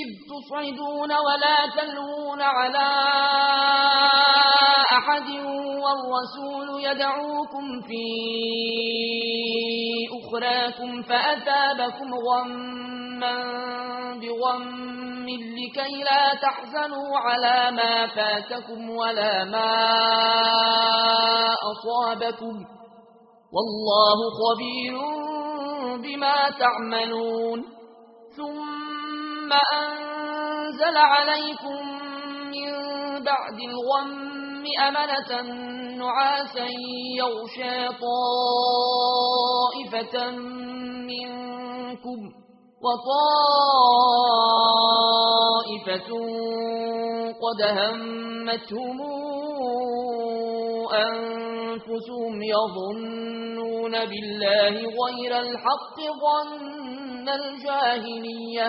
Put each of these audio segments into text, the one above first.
إذ تصعدون ولا تلوون على أحد والرسول يدعوكم في أخراكم فأتابكم غما بغم لكي لا تحزنوا على ما فاتكم ولا ما أصابكم والله خبير بما تعملون ثم أنزل عليكم من بعد الغم أمنة نعاسا يغشى طائفة منكم وطائفة قد همتهم أنفسهم يظنون بالله غير الحق ظن الجاهلية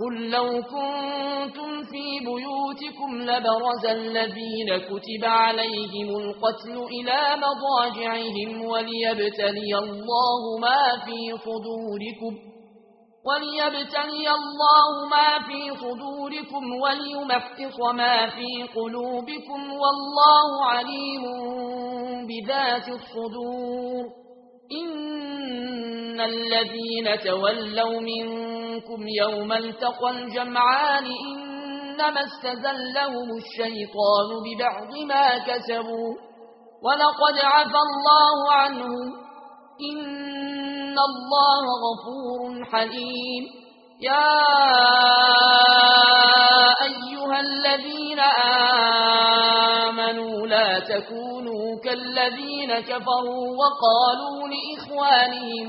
قل لو كنتم في بيوتكم لبرز الذين كتب عليهم القتل إلى مضاجعهم وليبتلي الله ما في صدوركم وليبتلي الله ما في صدوركم وليمحص ما في قلوبكم والله عليم بذات الصدور إن الذين تولوا من منكم يوم التقى الجمعان إنما استزلهم الشيطان ببعض ما كسبوا ولقد عفى الله عنه إن الله غفور حليم يا أيها الذين آمنوا لا تكونوا كالذين كفروا وقالوا لإخوانهم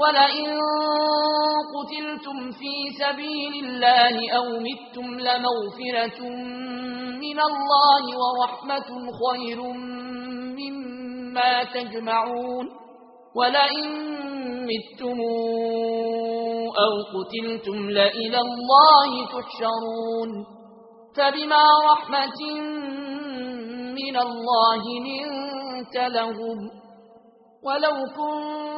ولئن قتلتم في سبيل الله أو متم لمغفرة من الله ورحمة خير مما تجمعون ولئن متم أو قتلتم لإلى الله تحشرون فبما رحمة من الله منت لهم ولو كنت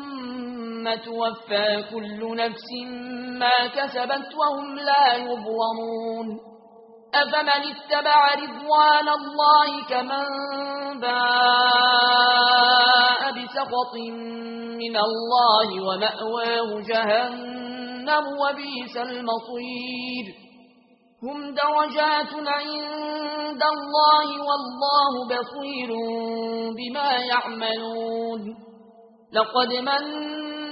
ثم توفى كل نفس ما كسبت وهم لا يظلمون. أفمن اتبع رضوان الله كمن باء بسقط من الله ومأواه جهنم وبيس المصير. هم درجات عند الله والله بصير بما يعملون. لقد من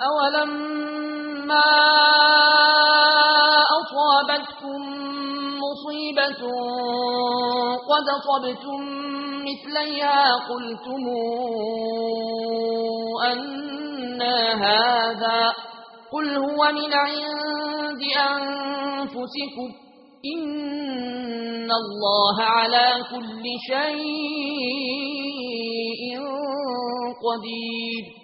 أولما أصابتكم مصيبة قد صبتم مثليها قلتم أنا هذا قل هو من عند أنفسكم إن الله على كل شيء قدير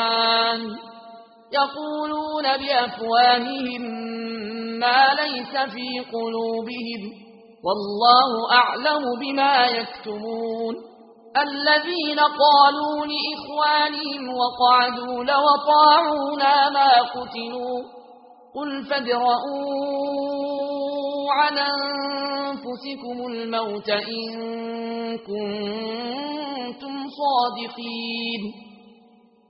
الرحمن يقولون بأفواههم ما ليس في قلوبهم والله أعلم بما يكتمون الذين قالوا لإخوانهم وقعدوا لوطاعونا ما قتلوا قل فادرؤوا عن أنفسكم الموت إن كنتم صادقين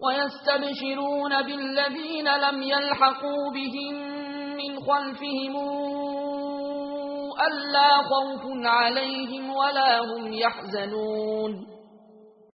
ويستبشرون بالذين لم يلحقوا بهم من خلفهم ألا خوف عليهم ولا هم يحزنون